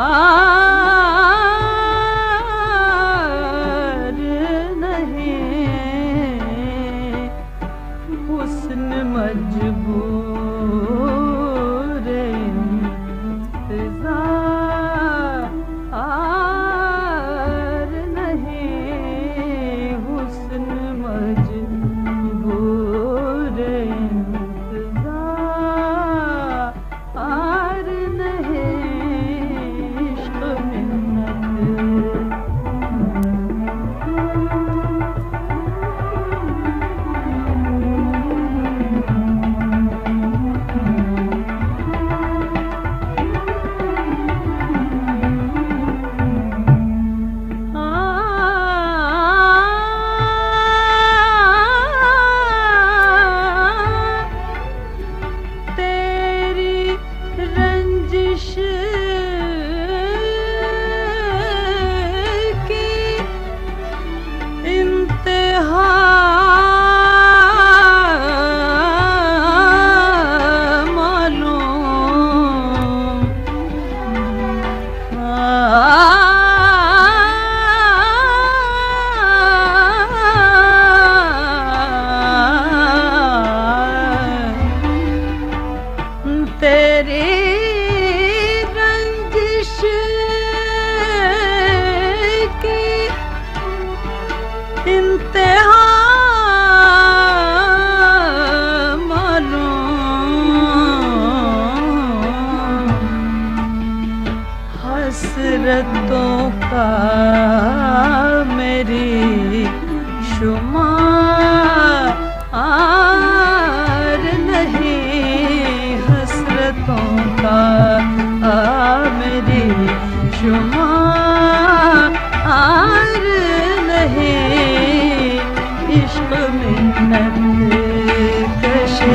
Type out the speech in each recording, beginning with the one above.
آ حسرتوں کا میری شمار نہیں حسرتوں کا میری شمار نہیں۔ عشق میں نند کشے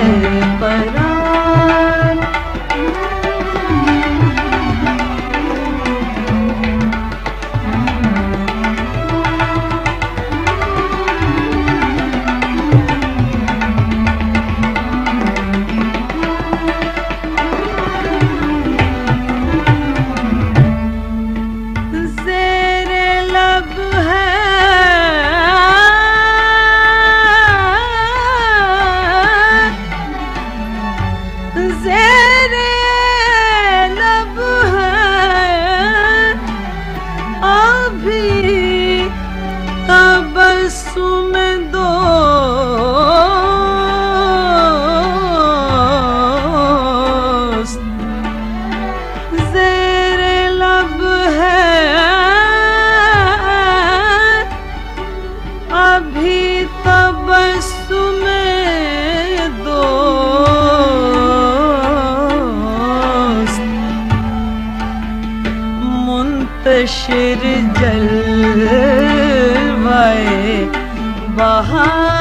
بہار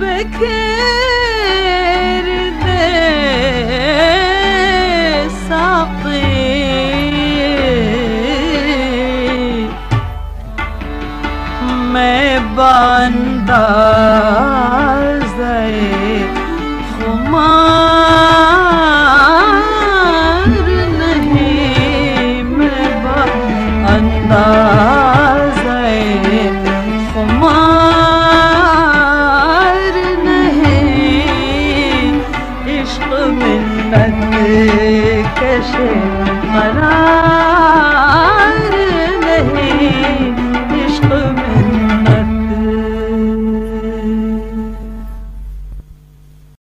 فکر دے ساقی۔ میں بندہ خمار نہیں میں انداز نہیں عشق